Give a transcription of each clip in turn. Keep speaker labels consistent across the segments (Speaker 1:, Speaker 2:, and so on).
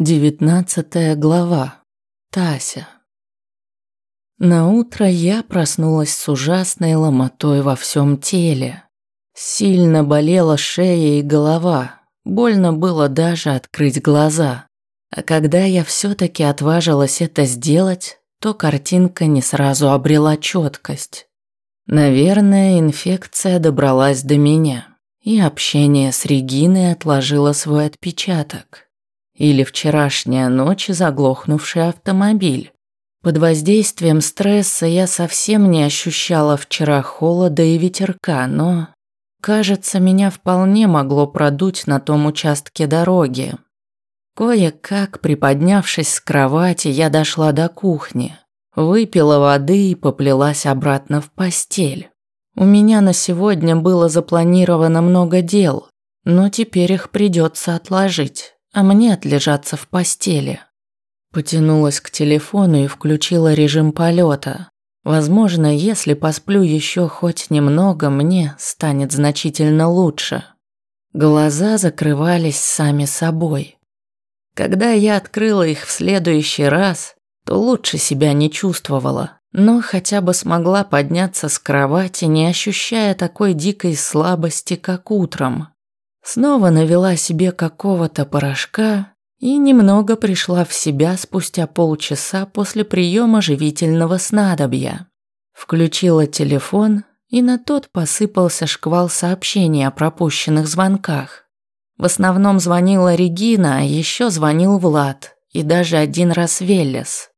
Speaker 1: Девятнадцатая глава. Тася. На утро я проснулась с ужасной ломотой во всем теле. Сильно болела шея и голова. Больно было даже открыть глаза. А когда я все таки отважилась это сделать, то картинка не сразу обрела четкость. Наверное, инфекция добралась до меня, и общение с Региной отложило свой отпечаток. Или вчерашняя ночь заглохнувший автомобиль. Под воздействием стресса я совсем не ощущала вчера холода и ветерка, но, кажется, меня вполне могло продуть на том участке дороги. Кое-как, приподнявшись с кровати, я дошла до кухни, выпила воды и поплелась обратно в постель. У меня на сегодня было запланировано много дел, но теперь их придется отложить а мне отлежаться в постели. Потянулась к телефону и включила режим полета. Возможно, если посплю еще хоть немного, мне станет значительно лучше. Глаза закрывались сами собой. Когда я открыла их в следующий раз, то лучше себя не чувствовала, но хотя бы смогла подняться с кровати, не ощущая такой дикой слабости, как утром. Снова навела себе какого-то порошка и немного пришла в себя спустя полчаса после приема живительного снадобья. Включила телефон, и на тот посыпался шквал сообщений о пропущенных звонках. В основном звонила Регина, а еще звонил Влад и даже один раз Веллес.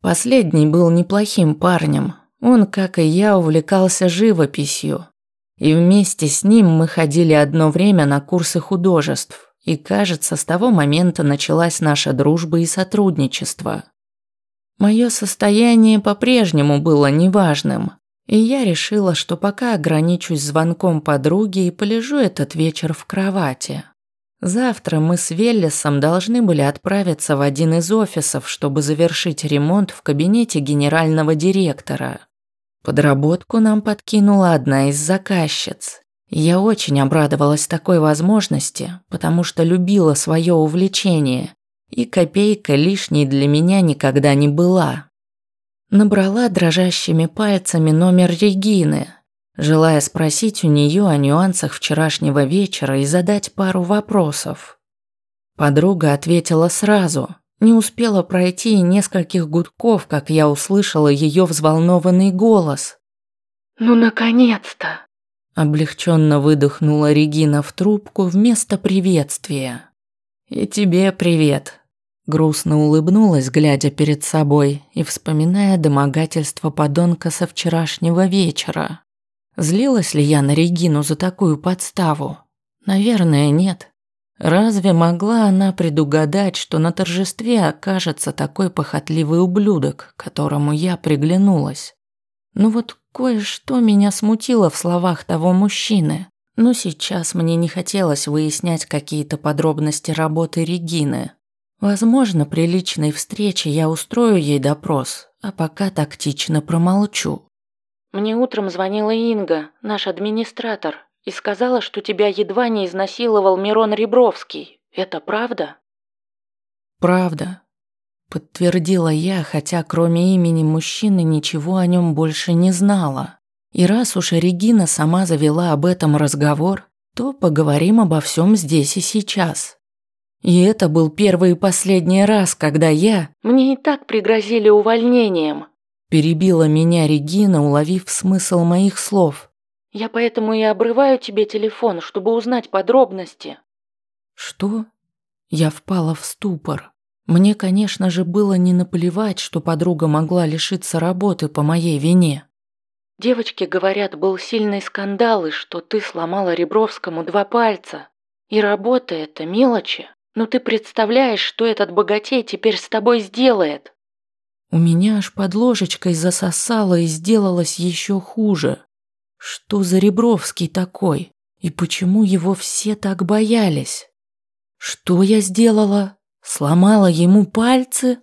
Speaker 1: Последний был неплохим парнем. Он, как и я, увлекался живописью, и вместе с ним мы ходили одно время на курсы художеств, и, кажется, с того момента началась наша дружба и сотрудничество. Мое состояние по-прежнему было неважным, и я решила, что пока ограничусь звонком подруги и полежу этот вечер в кровати. Завтра мы с Веллесом должны были отправиться в один из офисов, чтобы завершить ремонт в кабинете генерального директора. Подработку нам подкинула одна из заказчиц. Я очень обрадовалась такой возможности, потому что любила свое увлечение, и копейка лишней для меня никогда не была. Набрала дрожащими пальцами номер Регины, желая спросить у нее о нюансах вчерашнего вечера и задать пару вопросов. Подруга ответила сразу – не успела пройти и нескольких гудков, как я услышала ее взволнованный голос.
Speaker 2: «Ну, наконец-то!»
Speaker 1: Облегченно выдохнула Регина в трубку вместо приветствия. «И тебе привет!» Грустно улыбнулась, глядя перед собой и вспоминая домогательство подонка со вчерашнего вечера. Злилась ли я на Регину за такую подставу? Наверное, нет. Разве могла она предугадать, что на торжестве окажется такой похотливый ублюдок, которому я приглянулась? Ну вот кое-что меня смутило в словах того мужчины, но сейчас мне не хотелось выяснять какие-то подробности работы Регины. Возможно, при личной встрече я устрою ей допрос, а пока тактично промолчу.
Speaker 2: Мне утром звонила Инга, наш администратор, и сказала, что тебя едва не изнасиловал Мирон Ребровский. Это правда?»
Speaker 1: «Правда», – подтвердила я, хотя кроме имени мужчины ничего о нем больше не знала. И раз уж Регина сама завела об этом разговор, то поговорим обо всем здесь и сейчас. И это был первый и последний раз, когда я...
Speaker 2: «Мне и так пригрозили увольнением», –
Speaker 1: перебила меня Регина, уловив смысл моих слов.
Speaker 2: Я поэтому и обрываю тебе телефон, чтобы узнать подробности.
Speaker 1: Что? Я впала в ступор. Мне, конечно же, было не наплевать, что подруга могла лишиться работы по моей вине.
Speaker 2: Девочки говорят, был сильный скандал, и что ты сломала Ребровскому два пальца. И работа это мелочи. Но ты представляешь, что этот богатей теперь с тобой сделает?
Speaker 1: У меня аж под ложечкой засосало и сделалось еще хуже. Что за Ребровский такой? И почему его все так боялись? Что я сделала? Сломала ему пальцы?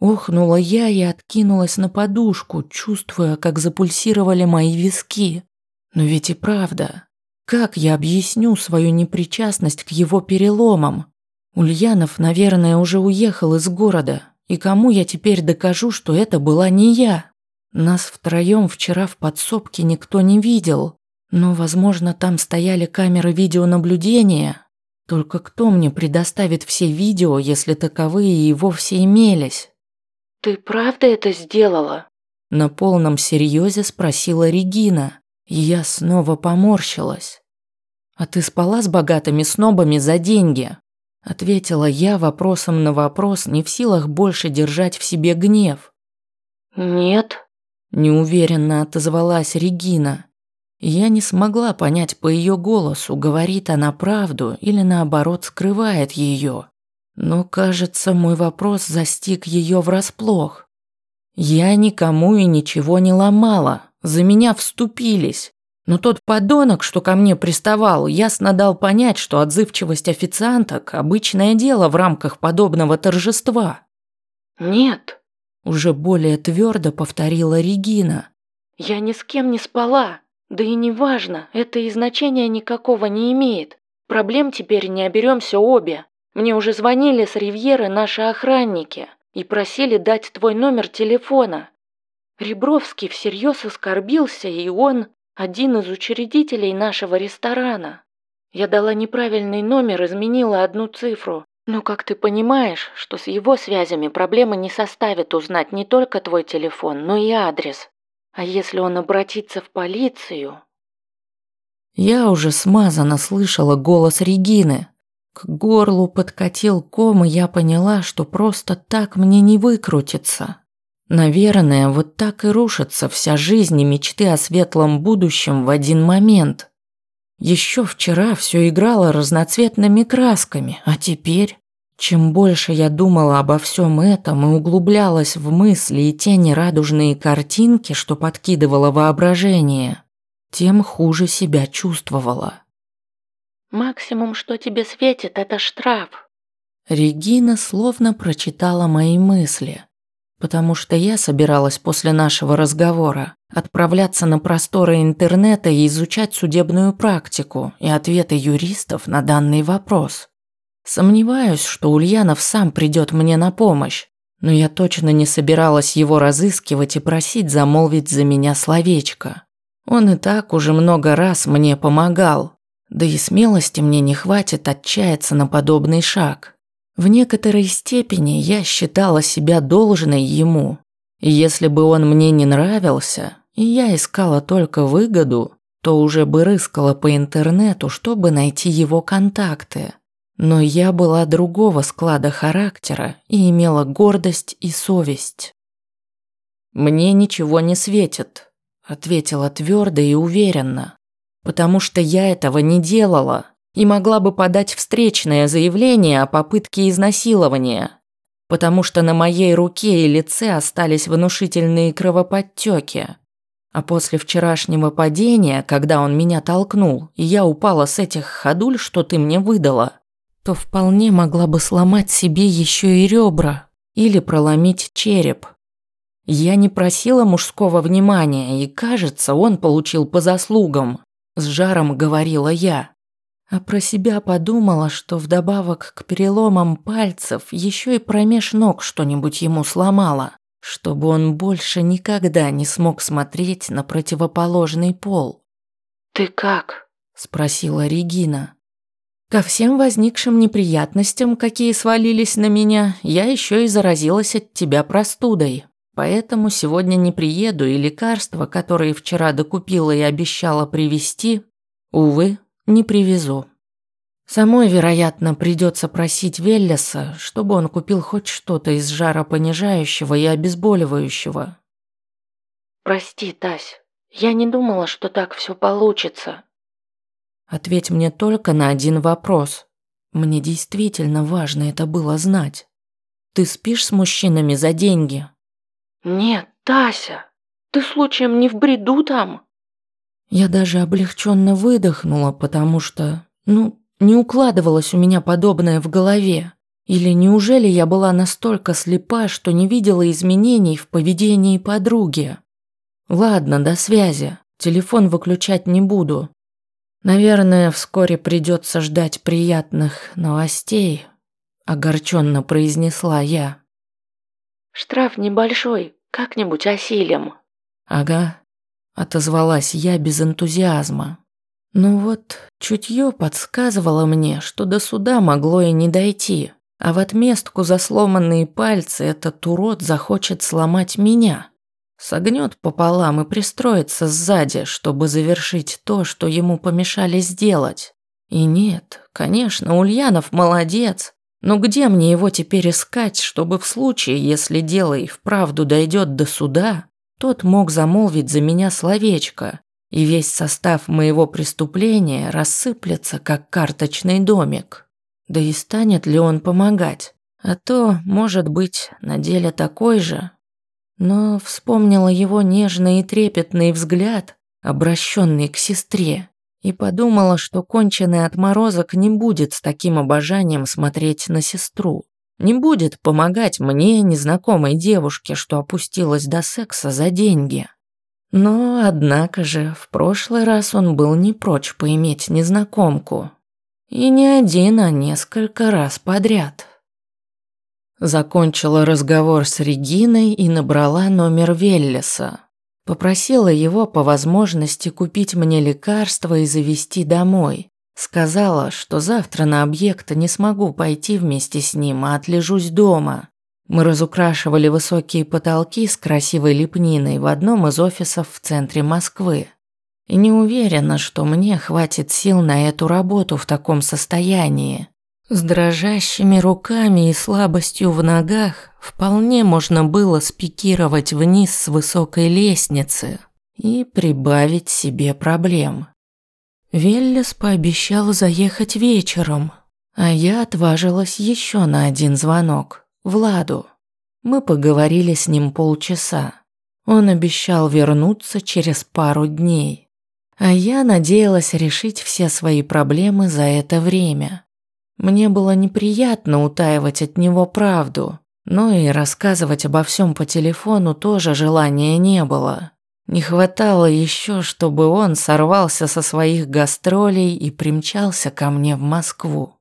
Speaker 1: Охнула я и откинулась на подушку, чувствуя, как запульсировали мои виски. Но ведь и правда, как я объясню свою непричастность к его переломам? Ульянов, наверное, уже уехал из города, и кому я теперь докажу, что это была не я? Нас втроем вчера в подсобке никто не видел, но, возможно, там стояли камеры видеонаблюдения. Только кто мне предоставит все видео, если таковые и вовсе имелись?
Speaker 2: «Ты правда это сделала?»
Speaker 1: На полном серьезе спросила Регина, я снова поморщилась. «А ты спала с богатыми снобами за деньги?» Ответила я вопросом на вопрос, не в силах больше держать в себе гнев.
Speaker 2: «Нет», –
Speaker 1: неуверенно отозвалась Регина. Я не смогла понять по ее голосу, говорит она правду или наоборот скрывает ее. Но, кажется, мой вопрос застиг ее врасплох. Я никому и ничего не ломала, за меня вступились. Но тот подонок, что ко мне приставал, ясно дал понять, что отзывчивость официанток – обычное дело в рамках подобного торжества.
Speaker 2: «Нет», –
Speaker 1: уже более твердо повторила Регина.
Speaker 2: «Я ни с кем не спала. Да и не важно, это и значения никакого не имеет. Проблем теперь не оберемся обе. Мне уже звонили с Ривьеры наши охранники и просили дать твой номер телефона. Ребровский всерьез оскорбился, и он один из учредителей нашего ресторана. Я дала неправильный номер, изменила одну цифру. Но как ты понимаешь, что с его связями проблемы не составит узнать не только твой телефон, но и адрес. А если он обратится в полицию?
Speaker 1: Я уже смазанно слышала голос Регины. К горлу подкатил ком, и я поняла, что просто так мне не выкрутиться. Наверное, вот так и рушится вся жизнь и мечты о светлом будущем в один момент. Еще вчера все играло разноцветными красками, а теперь, чем больше я думала обо всем этом и углублялась в мысли и те нерадужные картинки, что подкидывало воображение, тем хуже себя чувствовала.
Speaker 2: «Максимум, что тебе светит, это штраф».
Speaker 1: Регина словно прочитала мои мысли потому что я собиралась после нашего разговора отправляться на просторы интернета и изучать судебную практику и ответы юристов на данный вопрос. Сомневаюсь, что Ульянов сам придет мне на помощь, но я точно не собиралась его разыскивать и просить замолвить за меня словечко. Он и так уже много раз мне помогал, да и смелости мне не хватит отчаяться на подобный шаг. В некоторой степени я считала себя должной ему. Если бы он мне не нравился, и я искала только выгоду, то уже бы рыскала по интернету, чтобы найти его контакты. Но я была другого склада характера и имела гордость и совесть. «Мне ничего не светит», – ответила твердо и уверенно, «потому что я этого не делала и могла бы подать встречное заявление о попытке изнасилования, потому что на моей руке и лице остались внушительные кровоподтеки. А после вчерашнего падения, когда он меня толкнул, и я упала с этих ходуль, что ты мне выдала, то вполне могла бы сломать себе еще и ребра или проломить череп. Я не просила мужского внимания, и, кажется, он получил по заслугам. С жаром говорила я. А про себя подумала, что вдобавок к переломам пальцев еще и промеж ног что-нибудь ему сломала, чтобы он больше никогда не смог смотреть на противоположный пол.
Speaker 2: «Ты как?»
Speaker 1: – спросила Регина. Ко всем возникшим неприятностям, какие свалились на меня, я еще и заразилась от тебя простудой. Поэтому сегодня не приеду, и лекарства, которые вчера докупила и обещала привезти, увы, не привезу. Самой, вероятно, придется просить Веллеса, чтобы он купил хоть что-то из жаропонижающего и обезболивающего.
Speaker 2: «Прости, Тась, я не думала, что так все получится».
Speaker 1: Ответь мне только на один вопрос. Мне действительно важно это было знать. Ты спишь с мужчинами за деньги?
Speaker 2: Нет, Тася, ты случаем не в бреду там?
Speaker 1: Я даже облегченно выдохнула, потому что, ну, не укладывалось у меня подобное в голове. Или неужели я была настолько слепа, что не видела изменений в поведении подруги? Ладно, до связи. Телефон выключать не буду. Наверное, вскоре придется ждать приятных новостей. огорченно произнесла я.
Speaker 2: Штраф небольшой, как-нибудь осилим.
Speaker 1: Ага, отозвалась я без энтузиазма. Ну вот, чутье подсказывало мне, что до суда могло и не дойти, а в отместку за сломанные пальцы этот урод захочет сломать меня. Согнет пополам и пристроится сзади, чтобы завершить то, что ему помешали сделать. И нет, конечно, Ульянов молодец, но где мне его теперь искать, чтобы в случае, если дело и вправду дойдет до суда, тот мог замолвить за меня словечко, и весь состав моего преступления рассыплется, как карточный домик. Да и станет ли он помогать? А то, может быть, на деле такой же. Но вспомнила его нежный и трепетный взгляд, обращенный к сестре, и подумала, что конченый отморозок не будет с таким обожанием смотреть на сестру. Не будет помогать мне, незнакомой девушке, что опустилась до секса за деньги. Но, однако же, в прошлый раз он был не прочь поиметь незнакомку. И не один, а несколько раз подряд. Закончила разговор с Региной и набрала номер Веллеса. Попросила его по возможности купить мне лекарства и завести домой. Сказала, что завтра на объект не смогу пойти вместе с ним, а отлежусь дома. Мы разукрашивали высокие потолки с красивой лепниной в одном из офисов в центре Москвы. И не уверена, что мне хватит сил на эту работу в таком состоянии. С дрожащими руками и слабостью в ногах вполне можно было спикировать вниз с высокой лестницы и прибавить себе проблем. Веллес пообещал заехать вечером, а я отважилась еще на один звонок, Владу. Мы поговорили с ним полчаса. Он обещал вернуться через пару дней. А я надеялась решить все свои проблемы за это время. Мне было неприятно утаивать от него правду, но и рассказывать обо всем по телефону тоже желания не было. Не хватало еще, чтобы он сорвался со своих гастролей и примчался ко мне в Москву.